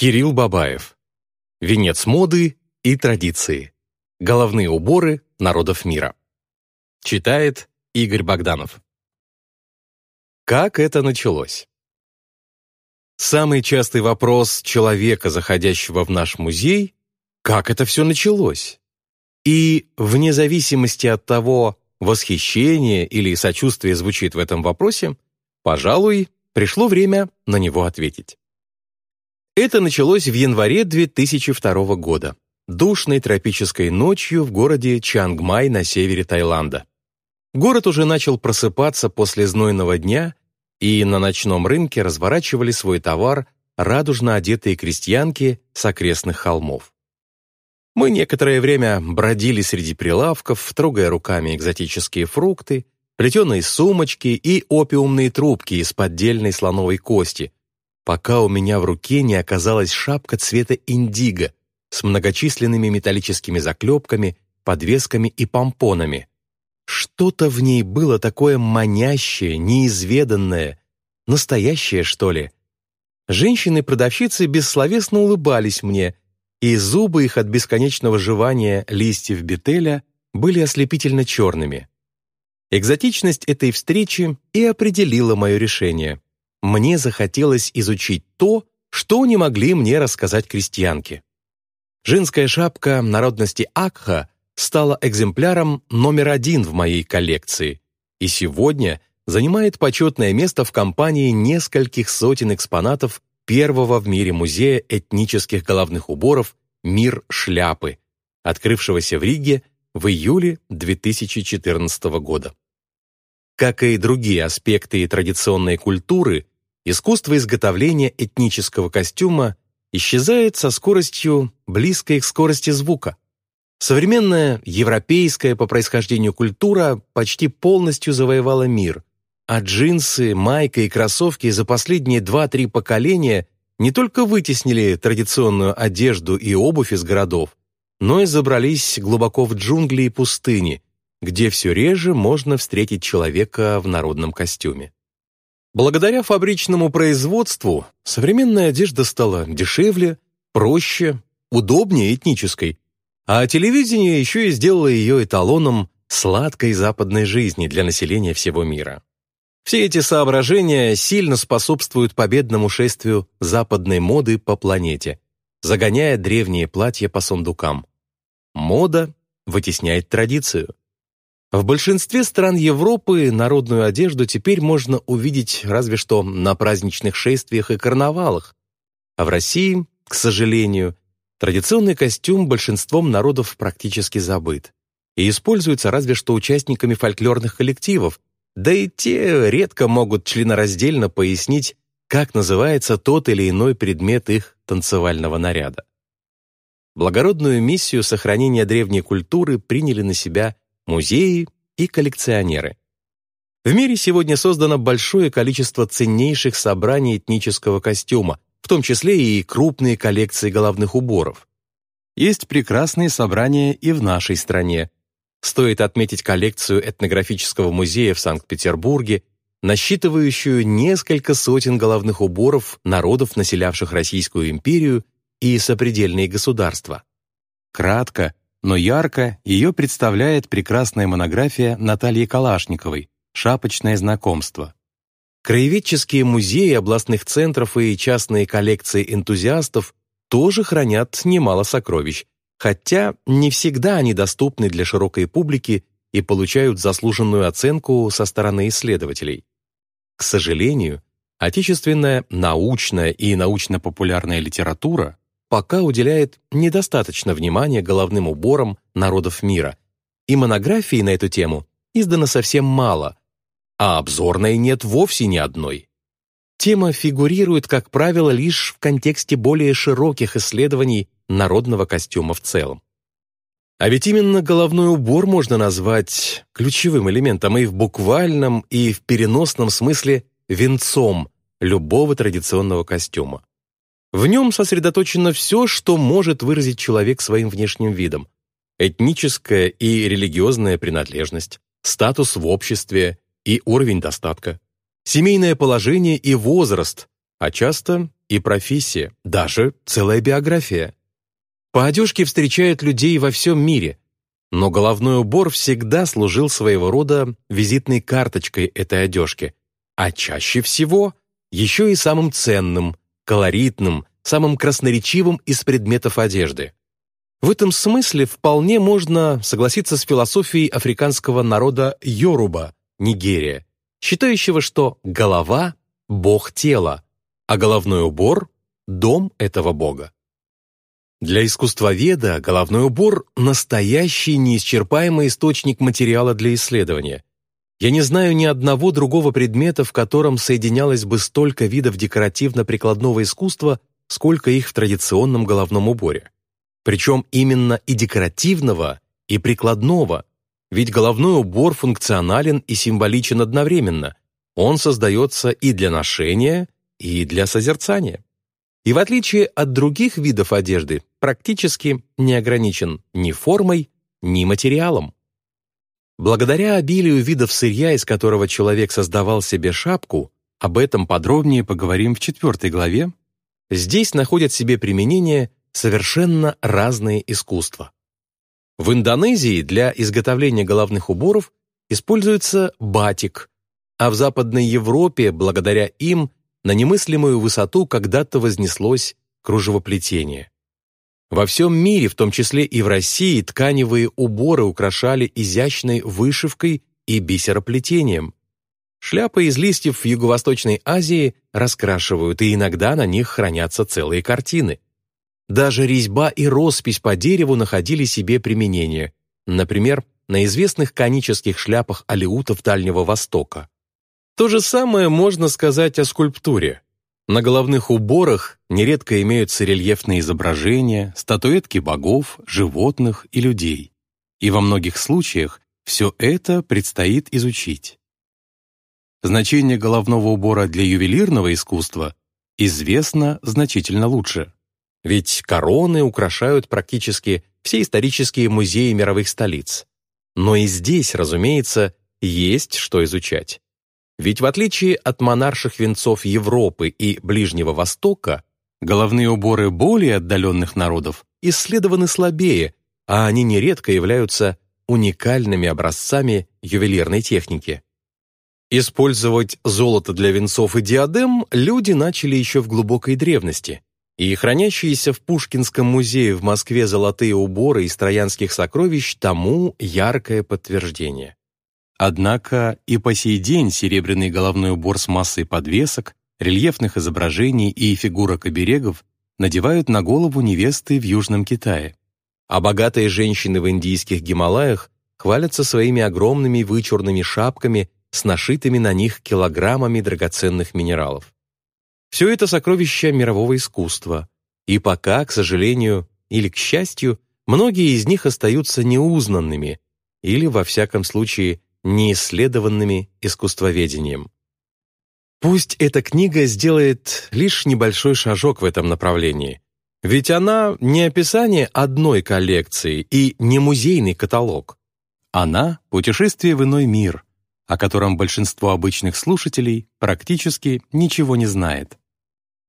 Кирилл Бабаев. Венец моды и традиции. Головные уборы народов мира. Читает Игорь Богданов. Как это началось? Самый частый вопрос человека, заходящего в наш музей, как это все началось? И вне зависимости от того, восхищение или сочувствие звучит в этом вопросе, пожалуй, пришло время на него ответить. Это началось в январе 2002 года, душной тропической ночью в городе Чангмай на севере Таиланда. Город уже начал просыпаться после знойного дня, и на ночном рынке разворачивали свой товар радужно одетые крестьянки с окрестных холмов. Мы некоторое время бродили среди прилавков, трогая руками экзотические фрукты, плетеные сумочки и опиумные трубки из поддельной слоновой кости, пока у меня в руке не оказалась шапка цвета индиго с многочисленными металлическими заклепками, подвесками и помпонами. Что-то в ней было такое манящее, неизведанное, настоящее, что ли. Женщины-продавщицы бессловесно улыбались мне, и зубы их от бесконечного жевания листьев бетеля были ослепительно черными. Экзотичность этой встречи и определила мое решение мне захотелось изучить то, что не могли мне рассказать крестьянки. Женская шапка народности Акха стала экземпляром номер один в моей коллекции и сегодня занимает почетное место в компании нескольких сотен экспонатов первого в мире музея этнических головных уборов «Мир шляпы», открывшегося в Риге в июле 2014 года. Как и другие аспекты традиционной культуры, искусство изготовления этнического костюма исчезает со скоростью, близкой к скорости звука. Современная европейская по происхождению культура почти полностью завоевала мир, а джинсы, майка и кроссовки за последние 2-3 поколения не только вытеснили традиционную одежду и обувь из городов, но и забрались глубоко в джунгли и пустыни, где все реже можно встретить человека в народном костюме. Благодаря фабричному производству современная одежда стала дешевле, проще, удобнее этнической, а телевидение еще и сделало ее эталоном сладкой западной жизни для населения всего мира. Все эти соображения сильно способствуют победному шествию западной моды по планете, загоняя древние платья по сундукам. Мода вытесняет традицию. В большинстве стран Европы народную одежду теперь можно увидеть разве что на праздничных шествиях и карнавалах. А в России, к сожалению, традиционный костюм большинством народов практически забыт и используется разве что участниками фольклорных коллективов, да и те редко могут членораздельно пояснить, как называется тот или иной предмет их танцевального наряда. Благородную миссию сохранения древней культуры приняли на себя музеи и коллекционеры. В мире сегодня создано большое количество ценнейших собраний этнического костюма, в том числе и крупные коллекции головных уборов. Есть прекрасные собрания и в нашей стране. Стоит отметить коллекцию этнографического музея в Санкт-Петербурге, насчитывающую несколько сотен головных уборов народов, населявших Российскую империю и сопредельные государства. Кратко, но ярко ее представляет прекрасная монография Натальи Калашниковой «Шапочное знакомство». Краеведческие музеи областных центров и частные коллекции энтузиастов тоже хранят немало сокровищ, хотя не всегда они доступны для широкой публики и получают заслуженную оценку со стороны исследователей. К сожалению, отечественная научная и научно-популярная литература пока уделяет недостаточно внимания головным уборам народов мира, и монографии на эту тему издано совсем мало, а обзорной нет вовсе ни одной. Тема фигурирует, как правило, лишь в контексте более широких исследований народного костюма в целом. А ведь именно головной убор можно назвать ключевым элементом и в буквальном, и в переносном смысле венцом любого традиционного костюма. В нем сосредоточено все, что может выразить человек своим внешним видом. Этническая и религиозная принадлежность, статус в обществе и уровень достатка, семейное положение и возраст, а часто и профессия, даже целая биография. По одежке встречают людей во всем мире, но головной убор всегда служил своего рода визитной карточкой этой одежки, а чаще всего еще и самым ценным, колоритным, самым красноречивым из предметов одежды. В этом смысле вполне можно согласиться с философией африканского народа Йоруба, Нигерия, считающего, что голова – бог тела, а головной убор – дом этого бога. Для искусствоведа головной убор – настоящий неисчерпаемый источник материала для исследования. Я не знаю ни одного другого предмета, в котором соединялось бы столько видов декоративно-прикладного искусства, сколько их в традиционном головном уборе. Причем именно и декоративного, и прикладного, ведь головной убор функционален и символичен одновременно. Он создается и для ношения, и для созерцания. И в отличие от других видов одежды, практически не ограничен ни формой, ни материалом. Благодаря обилию видов сырья, из которого человек создавал себе шапку, об этом подробнее поговорим в четвертой главе, здесь находят себе применение совершенно разные искусства. В Индонезии для изготовления головных уборов используется батик, а в Западной Европе, благодаря им, на немыслимую высоту когда-то вознеслось кружевоплетение. Во всем мире, в том числе и в России, тканевые уборы украшали изящной вышивкой и бисероплетением. Шляпы из листьев в Юго-Восточной Азии раскрашивают, и иногда на них хранятся целые картины. Даже резьба и роспись по дереву находили себе применение, например, на известных конических шляпах алеутов Дальнего Востока. То же самое можно сказать о скульптуре. На головных уборах нередко имеются рельефные изображения, статуэтки богов, животных и людей. И во многих случаях все это предстоит изучить. Значение головного убора для ювелирного искусства известно значительно лучше. Ведь короны украшают практически все исторические музеи мировых столиц. Но и здесь, разумеется, есть что изучать. Ведь в отличие от монарших венцов Европы и Ближнего Востока, головные уборы более отдаленных народов исследованы слабее, а они нередко являются уникальными образцами ювелирной техники. Использовать золото для венцов и диадем люди начали еще в глубокой древности, и хранящиеся в Пушкинском музее в Москве золотые уборы из троянских сокровищ тому яркое подтверждение. Однако и по сей день серебряный головной убор с массой подвесок, рельефных изображений и фигурок оберегов надевают на голову невесты в Южном Китае. А богатые женщины в индийских Гималаях хвалятся своими огромными вычурными шапками с нашитыми на них килограммами драгоценных минералов. Все это сокровища мирового искусства, и пока, к сожалению или к счастью, многие из них остаются неузнанными или, во всяком случае, неисследованными искусствоведением. Пусть эта книга сделает лишь небольшой шажок в этом направлении, ведь она не описание одной коллекции и не музейный каталог. Она — путешествие в иной мир, о котором большинство обычных слушателей практически ничего не знает.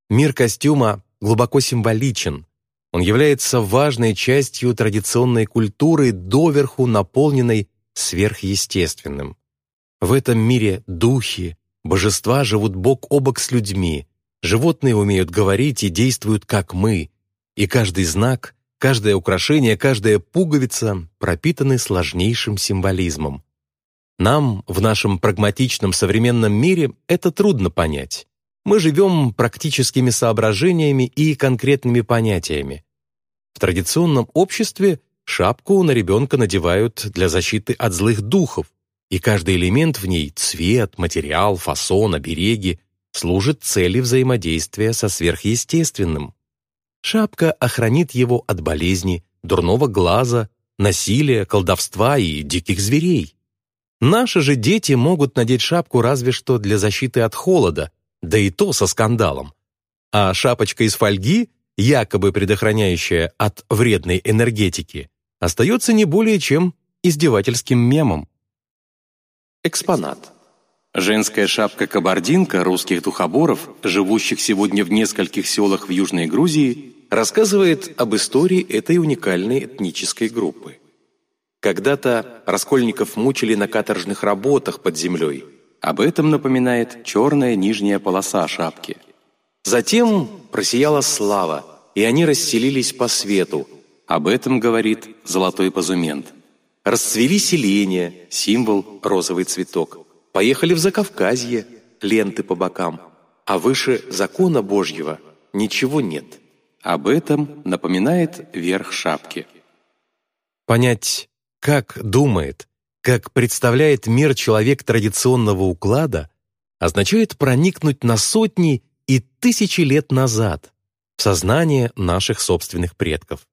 Мир костюма глубоко символичен. Он является важной частью традиционной культуры, доверху наполненной сверхъестественным. В этом мире духи, божества живут бок о бок с людьми, животные умеют говорить и действуют как мы, и каждый знак, каждое украшение, каждая пуговица пропитаны сложнейшим символизмом. Нам, в нашем прагматичном современном мире, это трудно понять. Мы живем практическими соображениями и конкретными понятиями. В традиционном обществе Шапку на ребенка надевают для защиты от злых духов, и каждый элемент в ней — цвет, материал, фасон, обереги — служит цели взаимодействия со сверхъестественным. Шапка охранит его от болезни, дурного глаза, насилия, колдовства и диких зверей. Наши же дети могут надеть шапку разве что для защиты от холода, да и то со скандалом. А шапочка из фольги, якобы предохраняющая от вредной энергетики, остается не более чем издевательским мемом. Экспонат. Женская шапка-кабардинка русских духоборов, живущих сегодня в нескольких селах в Южной Грузии, рассказывает об истории этой уникальной этнической группы. Когда-то раскольников мучили на каторжных работах под землей. Об этом напоминает черная нижняя полоса шапки. Затем просияла слава, и они расселились по свету. Об этом говорит золотой позумент. Расцвели селения, символ розовый цветок. Поехали в Закавказье, ленты по бокам. А выше закона Божьего ничего нет. Об этом напоминает верх шапки. Понять, как думает, как представляет мир человек традиционного уклада, означает проникнуть на сотни и тысячи лет назад в сознание наших собственных предков.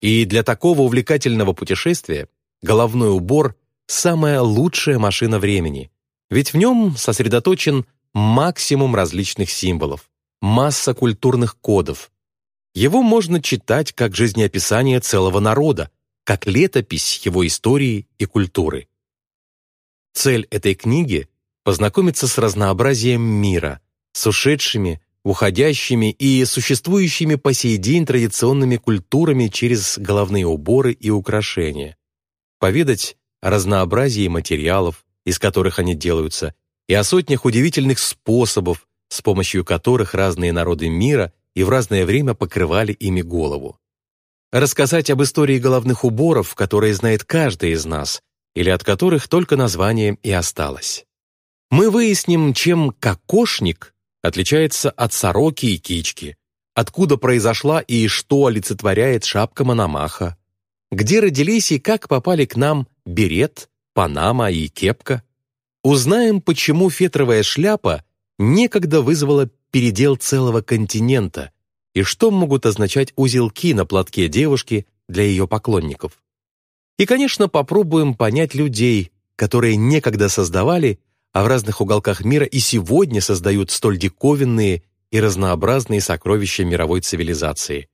И для такого увлекательного путешествия головной убор – самая лучшая машина времени, ведь в нем сосредоточен максимум различных символов, масса культурных кодов. Его можно читать как жизнеописание целого народа, как летопись его истории и культуры. Цель этой книги – познакомиться с разнообразием мира, с ушедшими, уходящими и существующими по сей день традиционными культурами через головные уборы и украшения, поведать о разнообразии материалов, из которых они делаются, и о сотнях удивительных способов, с помощью которых разные народы мира и в разное время покрывали ими голову. Рассказать об истории головных уборов, которые знает каждый из нас, или от которых только название и осталось. Мы выясним, чем кокошник отличается от сороки и кички, откуда произошла и что олицетворяет шапка Мономаха, где родились и как попали к нам берет, панама и кепка. Узнаем, почему фетровая шляпа некогда вызвала передел целого континента и что могут означать узелки на платке девушки для ее поклонников. И, конечно, попробуем понять людей, которые некогда создавали, а в разных уголках мира и сегодня создают столь диковинные и разнообразные сокровища мировой цивилизации.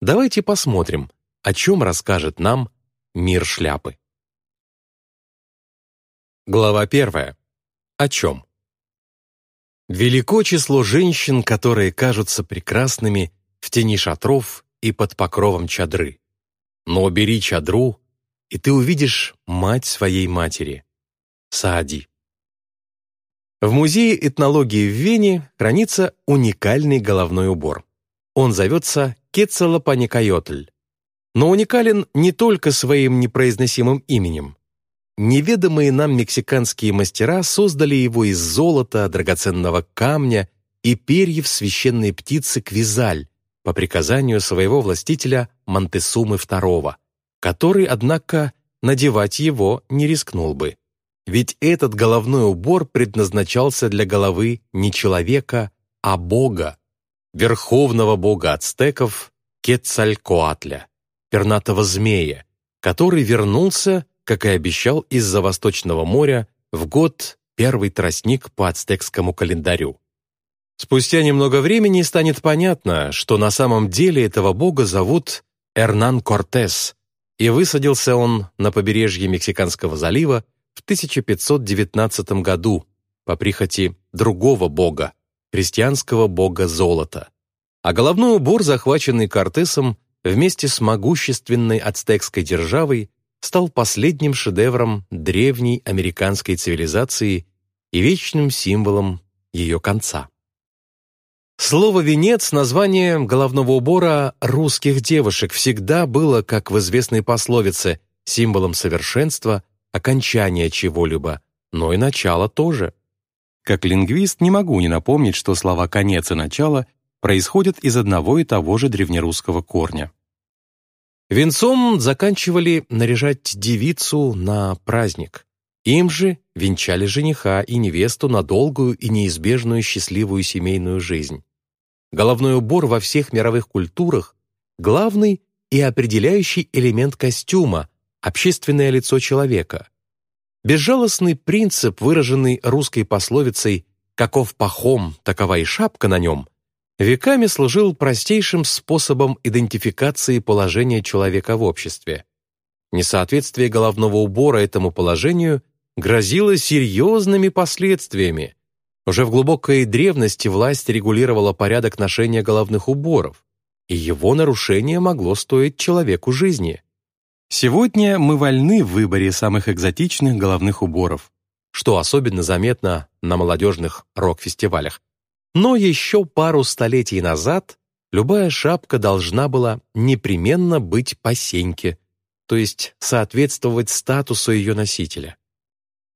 Давайте посмотрим, о чем расскажет нам мир шляпы. Глава первая. О чем? Велико число женщин, которые кажутся прекрасными в тени шатров и под покровом чадры. Но бери чадру, и ты увидишь мать своей матери. Саади. В Музее этнологии в Вене хранится уникальный головной убор. Он зовется Кецалопаникайотль. Но уникален не только своим непроизносимым именем. Неведомые нам мексиканские мастера создали его из золота, драгоценного камня и перьев священной птицы Квизаль по приказанию своего властителя Монтесумы II, который, однако, надевать его не рискнул бы. Ведь этот головной убор предназначался для головы не человека, а бога, верховного бога ацтеков Кецалькоатля, пернатого змея, который вернулся как и обещал из-за Восточного моря, в год первый тростник по ацтекскому календарю. Спустя немного времени станет понятно, что на самом деле этого бога зовут Эрнан Кортес, и высадился он на побережье Мексиканского залива в 1519 году по прихоти другого бога, христианского бога золота. А головной убор, захваченный Кортесом, вместе с могущественной ацтекской державой, стал последним шедевром древней американской цивилизации и вечным символом ее конца. Слово «венец» — название головного убора русских девушек всегда было, как в известной пословице, символом совершенства, окончания чего-либо, но и начала тоже. Как лингвист не могу не напомнить, что слова «конец» и «начало» происходят из одного и того же древнерусского корня. Венцом заканчивали наряжать девицу на праздник. Им же венчали жениха и невесту на долгую и неизбежную счастливую семейную жизнь. Головной убор во всех мировых культурах – главный и определяющий элемент костюма, общественное лицо человека. Безжалостный принцип, выраженный русской пословицей «каков пахом, такова и шапка на нем», веками служил простейшим способом идентификации положения человека в обществе. Несоответствие головного убора этому положению грозило серьезными последствиями. Уже в глубокой древности власть регулировала порядок ношения головных уборов, и его нарушение могло стоить человеку жизни. Сегодня мы вольны в выборе самых экзотичных головных уборов, что особенно заметно на молодежных рок-фестивалях. Но еще пару столетий назад любая шапка должна была непременно быть по сеньке, то есть соответствовать статусу ее носителя.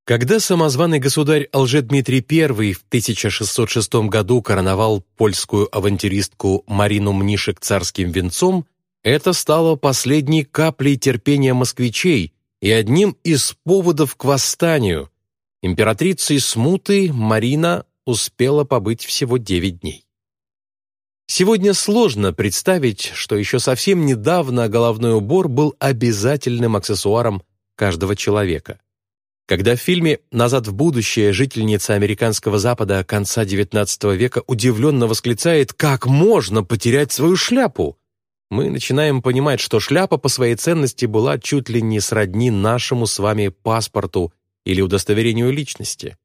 Когда самозваный государь Алжедмитрий I в 1606 году короновал польскую авантюристку Марину Мнишек царским венцом, это стало последней каплей терпения москвичей и одним из поводов к восстанию. Императрицей смуты Марина успела побыть всего 9 дней. Сегодня сложно представить, что еще совсем недавно головной убор был обязательным аксессуаром каждого человека. Когда в фильме «Назад в будущее» жительница американского Запада конца XIX века удивленно восклицает «Как можно потерять свою шляпу?» Мы начинаем понимать, что шляпа по своей ценности была чуть ли не сродни нашему с вами паспорту или удостоверению личности.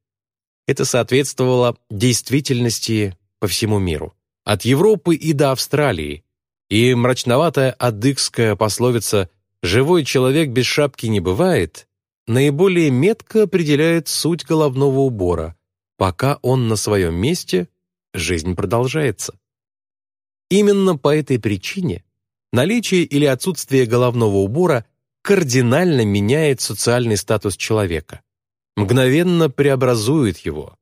Это соответствовало действительности по всему миру от Европы и до Австралии, и мрачноватая адыгская пословица «живой человек без шапки не бывает» наиболее метко определяет суть головного убора. Пока он на своем месте, жизнь продолжается. Именно по этой причине наличие или отсутствие головного убора кардинально меняет социальный статус человека, мгновенно преобразует его,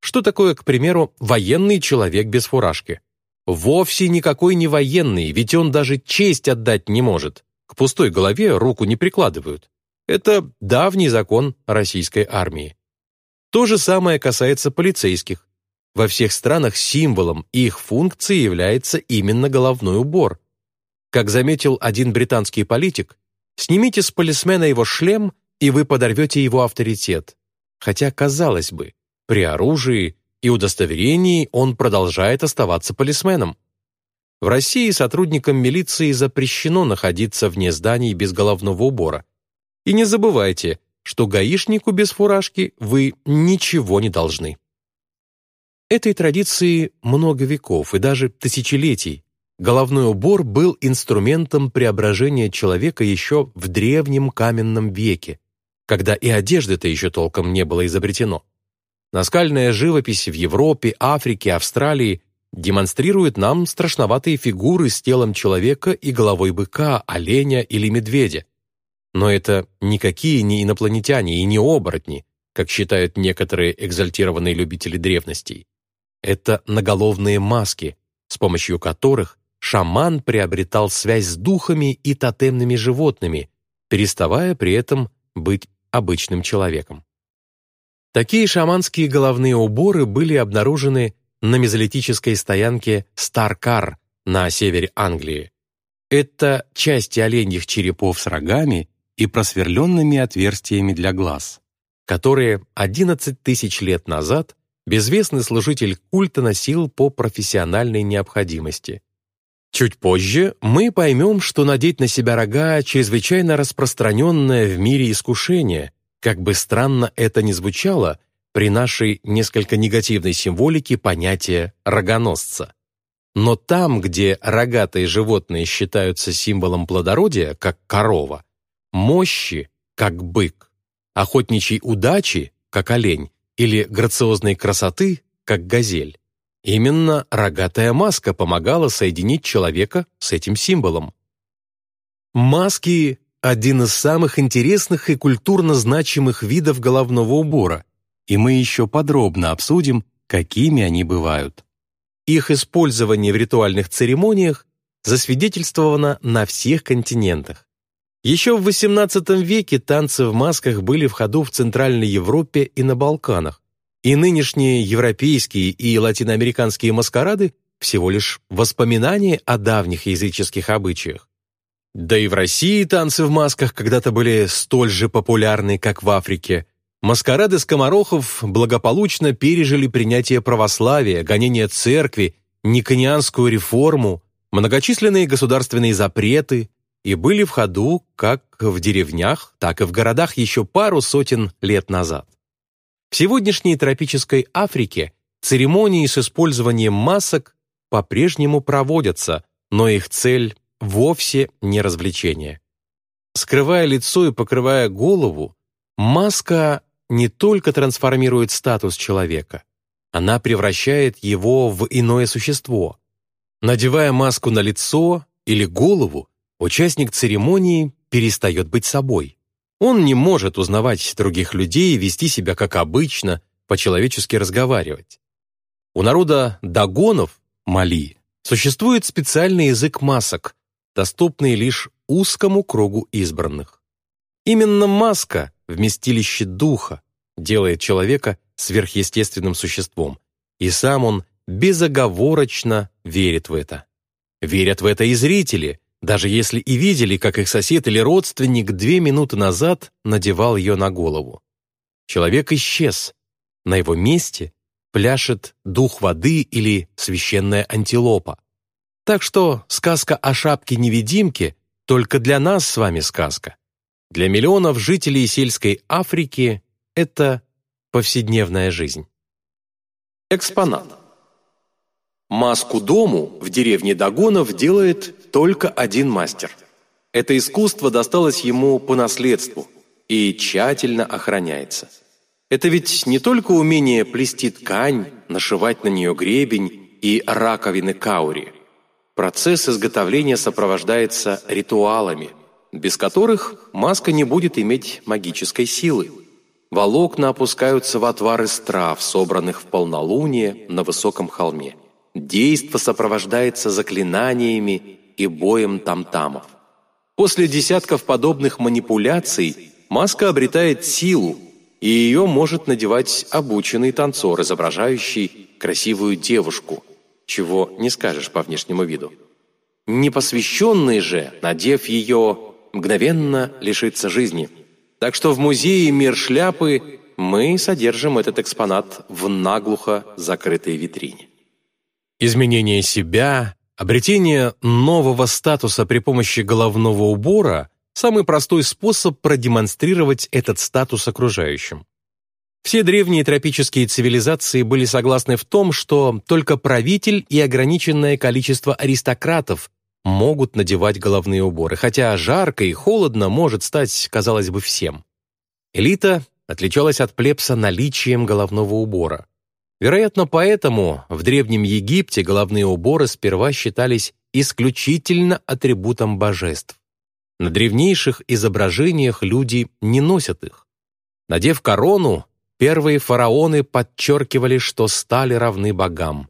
что такое, к примеру, военный человек без фуражки? Вовсе никакой не военный, ведь он даже честь отдать не может. К пустой голове руку не прикладывают. Это давний закон российской армии. То же самое касается полицейских. Во всех странах символом их функции является именно головной убор. Как заметил один британский политик, снимите с полисмена его шлем, и вы подорвете его авторитет. Хотя, казалось бы, при оружии и удостоверении он продолжает оставаться полисменом. В России сотрудникам милиции запрещено находиться вне зданий без головного убора. И не забывайте, что гаишнику без фуражки вы ничего не должны. Этой традиции много веков и даже тысячелетий. Головной убор был инструментом преображения человека еще в древнем каменном веке, когда и одежды-то еще толком не было изобретено. Наскальная живопись в Европе, Африке, Австралии демонстрирует нам страшноватые фигуры с телом человека и головой быка, оленя или медведя. Но это никакие не инопланетяне и не оборотни, как считают некоторые экзальтированные любители древностей. Это наголовные маски, с помощью которых шаман приобретал связь с духами и тотемными животными, переставая при этом быть обычным человеком. Такие шаманские головные уборы были обнаружены на мезолитической стоянке Старкар на севере Англии. Это части оленьих черепов с рогами и просверленными отверстиями для глаз, которые 11 тысяч лет назад безвестный служитель культа носил по профессиональной необходимости. Чуть позже мы поймем, что надеть на себя рога – чрезвычайно распространенное в мире искушение – как бы странно это ни звучало, при нашей несколько негативной символике понятия «рогоносца». Но там, где рогатые животные считаются символом плодородия, как корова, мощи, как бык, охотничьей удачи, как олень, или грациозной красоты, как газель, именно рогатая маска помогала соединить человека с этим символом. Маски один из самых интересных и культурно значимых видов головного убора, и мы еще подробно обсудим, какими они бывают. Их использование в ритуальных церемониях засвидетельствовано на всех континентах. Еще в XVIII веке танцы в масках были в ходу в Центральной Европе и на Балканах, и нынешние европейские и латиноамериканские маскарады всего лишь воспоминания о давних языческих обычаях. Да и в России танцы в масках когда-то были столь же популярны, как в Африке. Маскарады скоморохов благополучно пережили принятие православия, гонение церкви, никонианскую реформу, многочисленные государственные запреты, и были в ходу как в деревнях, так и в городах еще пару сотен лет назад. В сегодняшней тропической Африке церемонии с использованием масок по-прежнему проводятся, но их цель вовсе не развлечение. Скрывая лицо и покрывая голову, маска не только трансформирует статус человека, она превращает его в иное существо. Надевая маску на лицо или голову, участник церемонии перестает быть собой. Он не может узнавать других людей и вести себя как обычно, по-человечески разговаривать. У народа дагонов, Мали, существует специальный язык масок, доступный лишь узкому кругу избранных. Именно маска, вместилище духа, делает человека сверхъестественным существом, и сам он безоговорочно верит в это. Верят в это и зрители, даже если и видели, как их сосед или родственник две минуты назад надевал ее на голову. Человек исчез. На его месте пляшет дух воды или священная антилопа. Так что сказка о шапке-невидимке только для нас с вами сказка. Для миллионов жителей сельской Африки это повседневная жизнь. Экспонат. Маску дому в деревне Дагонов делает только один мастер. Это искусство досталось ему по наследству и тщательно охраняется. Это ведь не только умение плести ткань, нашивать на нее гребень и раковины каури. Процесс изготовления сопровождается ритуалами, без которых маска не будет иметь магической силы. Волокна опускаются в отвар из трав, собранных в полнолуние на высоком холме. Действо сопровождается заклинаниями и боем тамтамов. После десятков подобных манипуляций маска обретает силу, и ее может надевать обученный танцор, изображающий красивую девушку, чего не скажешь по внешнему виду. Непосвященный же, надев ее, мгновенно лишится жизни – так что в музее «Мир шляпы» мы содержим этот экспонат в наглухо закрытой витрине. Изменение себя, обретение нового статуса при помощи головного убора – самый простой способ продемонстрировать этот статус окружающим. Все древние тропические цивилизации были согласны в том, что только правитель и ограниченное количество аристократов могут надевать головные уборы, хотя жарко и холодно может стать, казалось бы, всем. Элита отличалась от плебса наличием головного убора. Вероятно, поэтому в Древнем Египте головные уборы сперва считались исключительно атрибутом божеств. На древнейших изображениях люди не носят их. Надев корону, первые фараоны подчеркивали, что стали равны богам.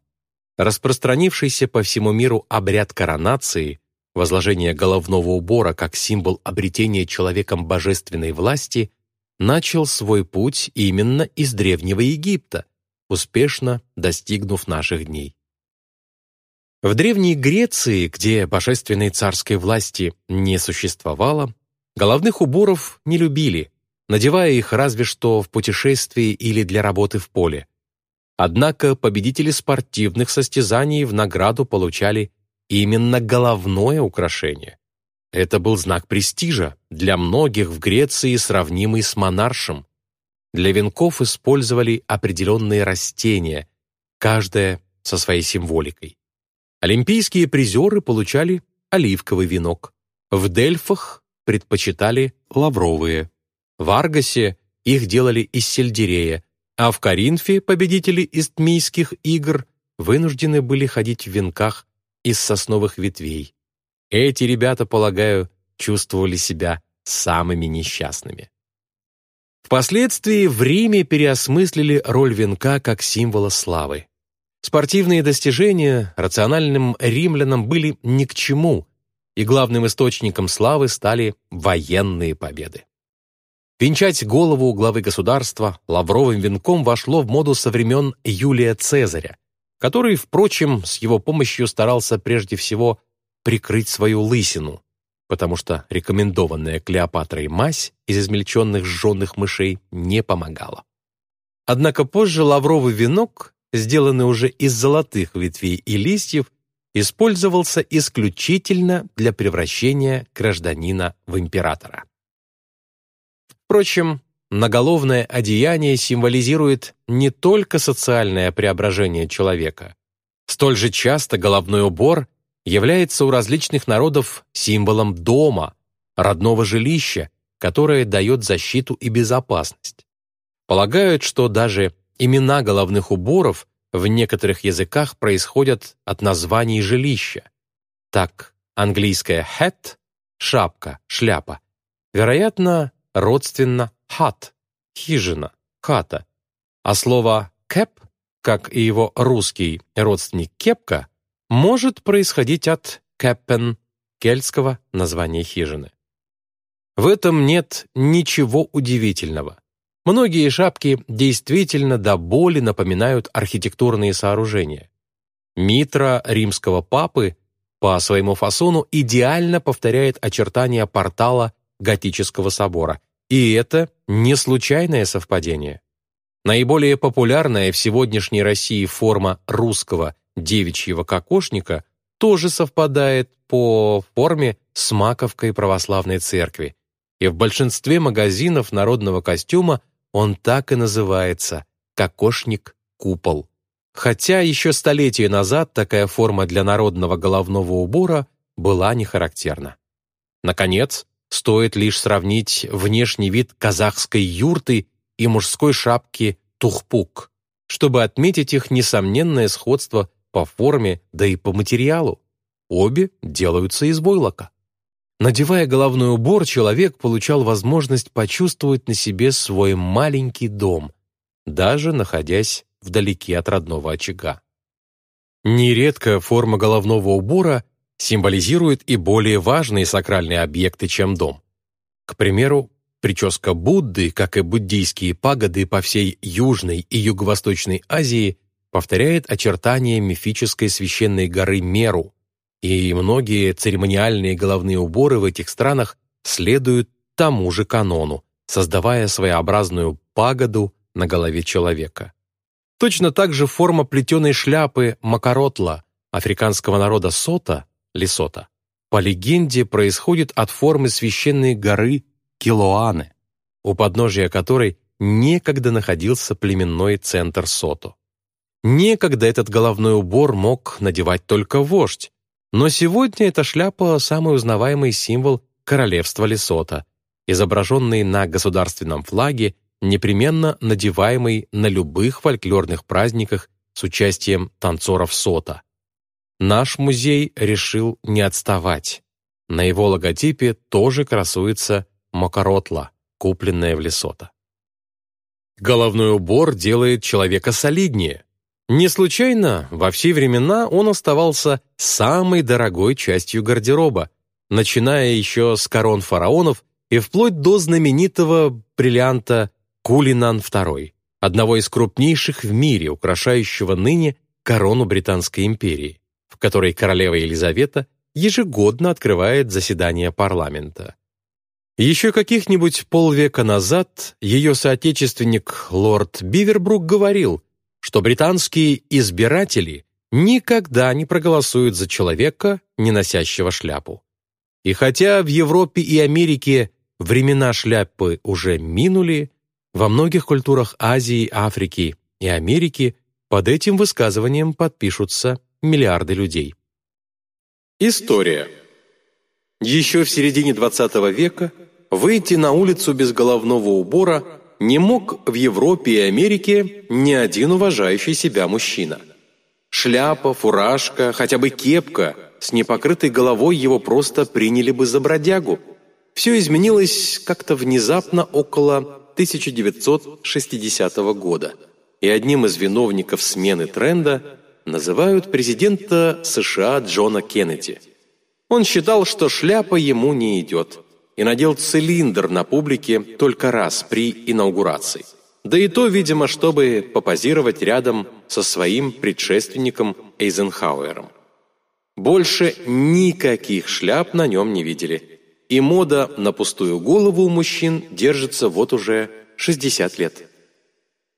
Распространившийся по всему миру обряд коронации, возложение головного убора как символ обретения человеком божественной власти, начал свой путь именно из Древнего Египта, успешно достигнув наших дней. В Древней Греции, где божественной царской власти не существовало, головных уборов не любили, надевая их разве что в путешествии или для работы в поле. Однако победители спортивных состязаний в награду получали именно головное украшение. Это был знак престижа, для многих в Греции сравнимый с монаршем. Для венков использовали определенные растения, каждое со своей символикой. Олимпийские призеры получали оливковый венок. В Дельфах предпочитали лавровые. В Аргасе их делали из сельдерея, а в Коринфе победители истмийских игр вынуждены были ходить в венках из сосновых ветвей. Эти ребята, полагаю, чувствовали себя самыми несчастными. Впоследствии в Риме переосмыслили роль венка как символа славы. Спортивные достижения рациональным римлянам были ни к чему, и главным источником славы стали военные победы. Венчать голову главы государства лавровым венком вошло в моду со времен Юлия Цезаря, который, впрочем, с его помощью старался прежде всего прикрыть свою лысину, потому что рекомендованная Клеопатрой мазь из измельченных сжженных мышей не помогала. Однако позже лавровый венок, сделанный уже из золотых ветвей и листьев, использовался исключительно для превращения гражданина в императора. Впрочем, наголовное одеяние символизирует не только социальное преображение человека. Столь же часто головной убор является у различных народов символом дома, родного жилища, которое дает защиту и безопасность. Полагают, что даже имена головных уборов в некоторых языках происходят от названий жилища. Так, английское hat — шапка, шляпа, вероятно, родственно hut — хижина, хата, а слово cap, как и его русский родственник кепка, может происходить от кэппен, кельтского названия хижины. В этом нет ничего удивительного. Многие шапки действительно до боли напоминают архитектурные сооружения. Митра римского папы по своему фасону идеально повторяет очертания портала готического собора, и это не случайное совпадение. Наиболее популярная в сегодняшней России форма русского девичьего кокошника тоже совпадает по форме с маковкой православной церкви, и в большинстве магазинов народного костюма он так и называется – кокошник-купол. Хотя еще столетия назад такая форма для народного головного убора была не характерна. Наконец, стоит лишь сравнить внешний вид казахской юрты и мужской шапки тухпук, чтобы отметить их несомненное сходство по форме, да и по материалу. Обе делаются из войлока. Надевая головной убор, человек получал возможность почувствовать на себе свой маленький дом, даже находясь вдалеке от родного очага. Нередко форма головного убора символизирует и более важные сакральные объекты, чем дом. К примеру, прическа Будды, как и буддийские пагоды по всей Южной и Юго-Восточной Азии, повторяет очертания мифической священной горы Меру, и многие церемониальные головные уборы в этих странах следуют тому же канону, создавая своеобразную пагоду на голове человека. Точно так же форма плетеной шляпы макаротла африканского народа Сота, Лесота, по легенде происходит от формы священной горы Килоаны, у подножия которой некогда находился племенной центр Сото. Некогда этот головной убор мог надевать только вождь, но сегодня эта шляпа – самый узнаваемый символ королевства Лесота, изображенный на государственном флаге, непременно надеваемый на любых фольклорных праздниках с участием танцоров Сота. Наш музей решил не отставать. На его логотипе тоже красуется макаротла, купленная в Лесото. Головной убор делает человека солиднее – не случайно во все времена он оставался самой дорогой частью гардероба, начиная еще с корон фараонов и вплоть до знаменитого бриллианта Кулинан II, одного из крупнейших в мире, украшающего ныне корону Британской империи, в которой королева Елизавета ежегодно открывает заседание парламента. Еще каких-нибудь полвека назад ее соотечественник лорд Бивербрук говорил – что британские избиратели никогда не проголосуют за человека, не носящего шляпу. И хотя в Европе и Америке времена шляпы уже минули, во многих культурах Азии, Африки и Америки под этим высказыванием подпишутся миллиарды людей. История. Еще в середине XX века выйти на улицу без головного убора не мог в Европе и Америке ни один уважающий себя мужчина. Шляпа, фуражка, хотя бы кепка с непокрытой головой его просто приняли бы за бродягу. Все изменилось как-то внезапно около 1960 года, и одним из виновников смены тренда называют президента США Джона Кеннеди. Он считал, что шляпа ему не идет – и надел цилиндр на публике только раз при инаугурации. Да и то, видимо, чтобы попозировать рядом со своим предшественником Эйзенхауэром. Больше никаких шляп на нем не видели. И мода на пустую голову у мужчин держится вот уже 60 лет.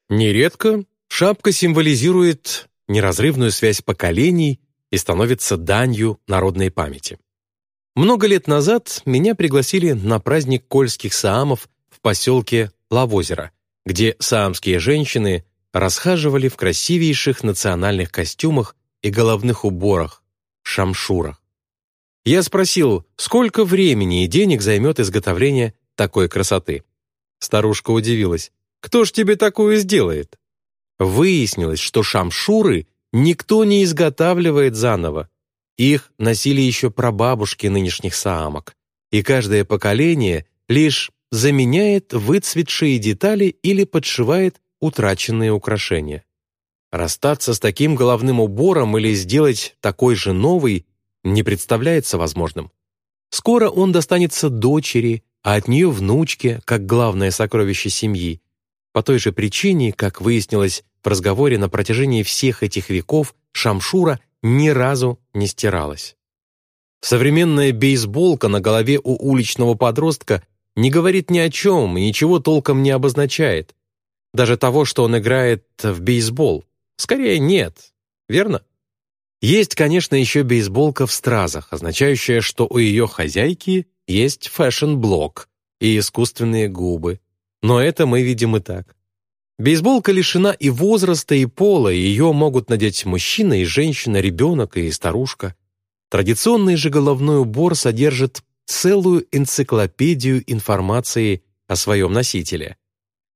Нередко шапка символизирует неразрывную связь поколений, и становится данью народной памяти. Много лет назад меня пригласили на праздник кольских саамов в поселке Лавозеро, где саамские женщины расхаживали в красивейших национальных костюмах и головных уборах, шамшурах. Я спросил, сколько времени и денег займет изготовление такой красоты. Старушка удивилась. «Кто ж тебе такую сделает?» Выяснилось, что шамшуры никто не изготавливает заново. Их носили еще прабабушки нынешних саамок, и каждое поколение лишь заменяет выцветшие детали или подшивает утраченные украшения. Расстаться с таким головным убором или сделать такой же новый не представляется возможным. Скоро он достанется дочери, а от нее внучке, как главное сокровище семьи. По той же причине, как выяснилось в разговоре на протяжении всех этих веков, шамшура ни разу не стиралась. Современная бейсболка на голове у уличного подростка не говорит ни о чем и ничего толком не обозначает. Даже того, что он играет в бейсбол. Скорее, нет. Верно? Есть, конечно, еще бейсболка в стразах, означающая, что у ее хозяйки есть фэшн-блог и искусственные губы. Но это мы видим и так. Бейсболка лишена и возраста, и пола, и ее могут надеть мужчина и женщина, ребенок и старушка. Традиционный же головной убор содержит целую энциклопедию информации о своем носителе.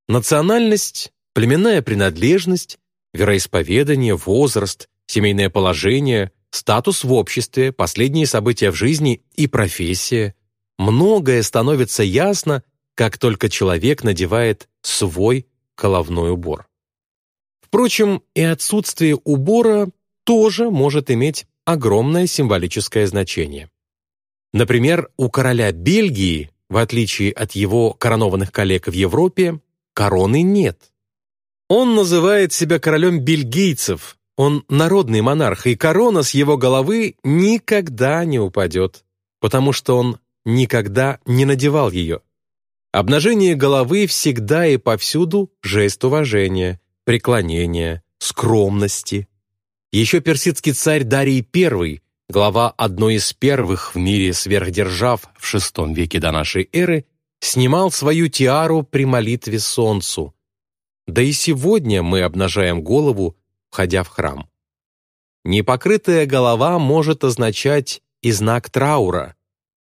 Национальность, племенная принадлежность, вероисповедание, возраст, семейное положение, статус в обществе, последние события в жизни и профессия. Многое становится ясно, как только человек надевает свой головной убор. Впрочем, и отсутствие убора тоже может иметь огромное символическое значение. Например, у короля Бельгии, в отличие от его коронованных коллег в Европе, короны нет. Он называет себя королем бельгийцев, он народный монарх, и корона с его головы никогда не упадет, потому что он никогда не надевал ее. Обнажение головы всегда и повсюду жест уважения, преклонения, скромности. Еще персидский царь Дарий I, глава одной из первых в мире сверхдержав в VI веке до нашей эры, снимал свою тиару при молитве солнцу. Да и сегодня мы обнажаем голову, входя в храм. Непокрытая голова может означать и знак траура.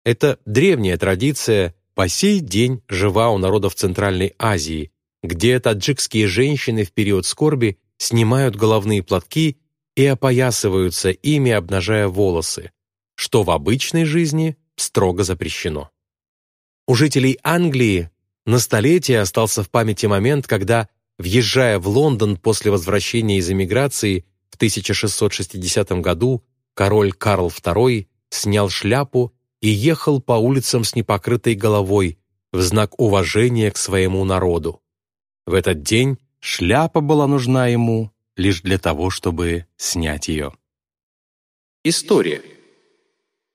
Это древняя традиция, по сей день жива у народов Центральной Азии, где таджикские женщины в период скорби снимают головные платки и опоясываются ими, обнажая волосы, что в обычной жизни строго запрещено. У жителей Англии на столетие остался в памяти момент, когда, въезжая в Лондон после возвращения из эмиграции в 1660 году, король Карл II снял шляпу и ехал по улицам с непокрытой головой в знак уважения к своему народу. В этот день шляпа была нужна ему лишь для того, чтобы снять ее. История.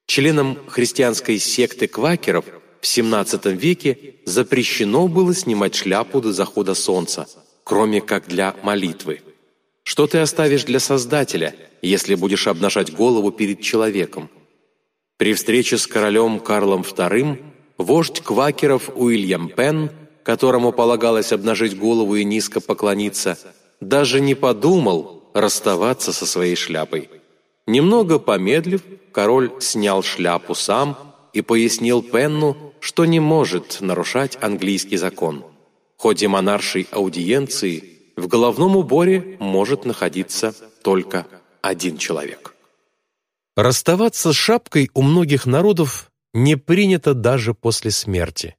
Членам христианской секты квакеров в XVII веке запрещено было снимать шляпу до захода солнца, кроме как для молитвы. Что ты оставишь для Создателя, если будешь обнажать голову перед человеком? При встрече с королем Карлом II вождь квакеров Уильям Пен, которому полагалось обнажить голову и низко поклониться, даже не подумал расставаться со своей шляпой. Немного помедлив, король снял шляпу сам и пояснил Пенну, что не может нарушать английский закон. В ходе монаршей аудиенции в головном уборе может находиться только один человек. Расставаться с шапкой у многих народов не принято даже после смерти.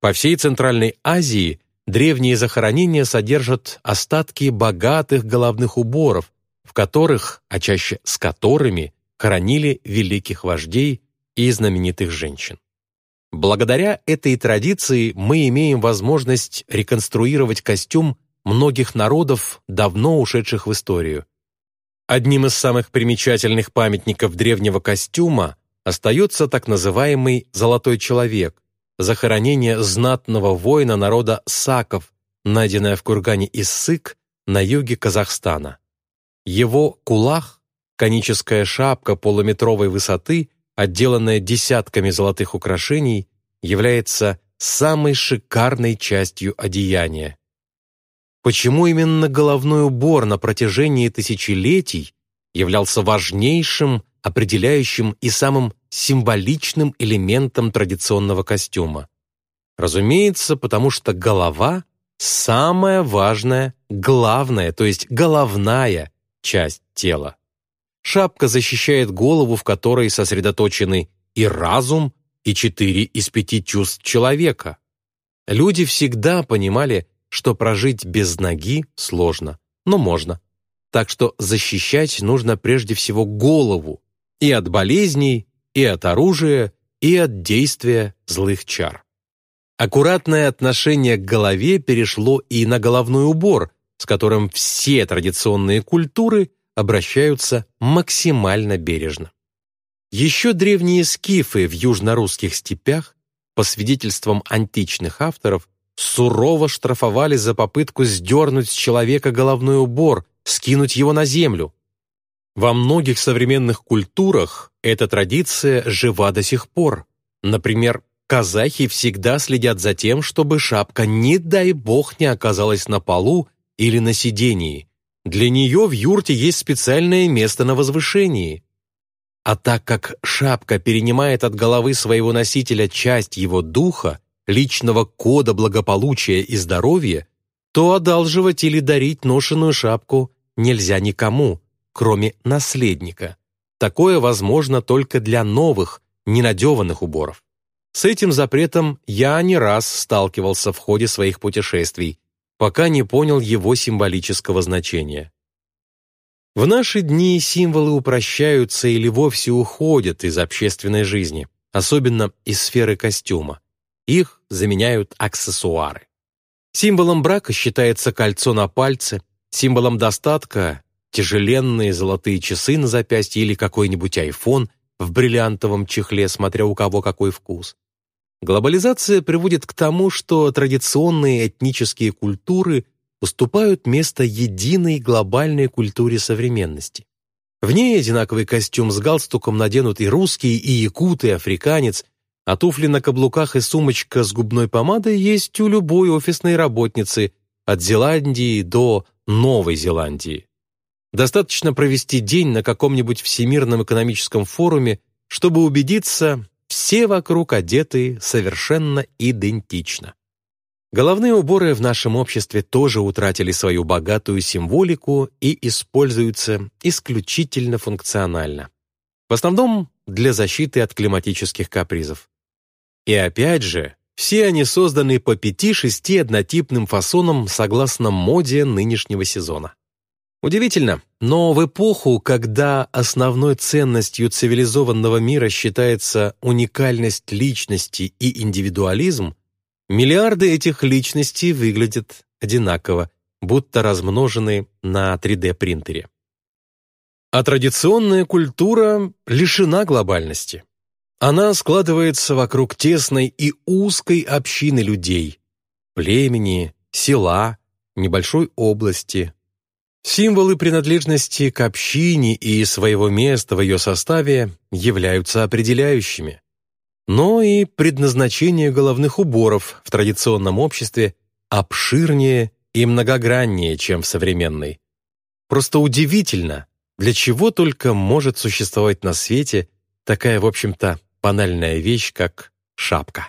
По всей Центральной Азии древние захоронения содержат остатки богатых головных уборов, в которых, а чаще с которыми, хоронили великих вождей и знаменитых женщин. Благодаря этой традиции мы имеем возможность реконструировать костюм многих народов, давно ушедших в историю, Одним из самых примечательных памятников древнего костюма остается так называемый «золотой человек» – захоронение знатного воина народа Саков, найденное в кургане Иссык на юге Казахстана. Его кулах, Коническая шапка полуметровой высоты, отделанная десятками золотых украшений, является самой шикарной частью одеяния. Почему именно головной убор на протяжении тысячелетий являлся важнейшим, определяющим и самым символичным элементом традиционного костюма? Разумеется, потому что голова – самая важная, главная, то есть головная часть тела. Шапка защищает голову, в которой сосредоточены и разум, и четыре из пяти чувств человека. Люди всегда понимали, что прожить без ноги сложно, но можно. Так что защищать нужно прежде всего голову и от болезней, и от оружия, и от действия злых чар. Аккуратное отношение к голове перешло и на головной убор, с которым все традиционные культуры обращаются максимально бережно. Еще древние скифы в южно-русских степях, по свидетельствам античных авторов, сурово штрафовали за попытку сдернуть с человека головной убор, скинуть его на землю. Во многих современных культурах эта традиция жива до сих пор. Например, казахи всегда следят за тем, чтобы шапка, не дай бог, не оказалась на полу или на сидении. Для нее в юрте есть специальное место на возвышении. А так как шапка перенимает от головы своего носителя часть его духа, личного кода благополучия и здоровья, то одалживать или дарить ношеную шапку нельзя никому, кроме наследника. Такое возможно только для новых, ненадеванных уборов. С этим запретом я не раз сталкивался в ходе своих путешествий, пока не понял его символического значения. В наши дни символы упрощаются или вовсе уходят из общественной жизни, особенно из сферы костюма. Их заменяют аксессуары. Символом брака считается кольцо на пальце, символом достатка – тяжеленные золотые часы на запястье или какой-нибудь айфон в бриллиантовом чехле, смотря у кого какой вкус. Глобализация приводит к тому, что традиционные этнические культуры уступают место единой глобальной культуре современности. В ней одинаковый костюм с галстуком наденут и русские, и якут, и африканец, а туфли на каблуках и сумочка с губной помадой есть у любой офисной работницы от Зеландии до Новой Зеландии. Достаточно провести день на каком-нибудь всемирном экономическом форуме, чтобы убедиться, все вокруг одеты совершенно идентично. Головные уборы в нашем обществе тоже утратили свою богатую символику и используются исключительно функционально. В основном для защиты от климатических капризов. И опять же, все они созданы по пяти-шести однотипным фасонам согласно моде нынешнего сезона. Удивительно, но в эпоху, когда основной ценностью цивилизованного мира считается уникальность личности и индивидуализм, миллиарды этих личностей выглядят одинаково, будто размножены на 3D-принтере. А традиционная культура лишена глобальности. Она складывается вокруг тесной и узкой общины людей, племени, села, небольшой области. Символы принадлежности к общине и своего места в ее составе являются определяющими. Но и предназначение головных уборов в традиционном обществе обширнее и многограннее, чем в современной. Просто удивительно, для чего только может существовать на свете такая, в общем-то, банальная вещь, как шапка.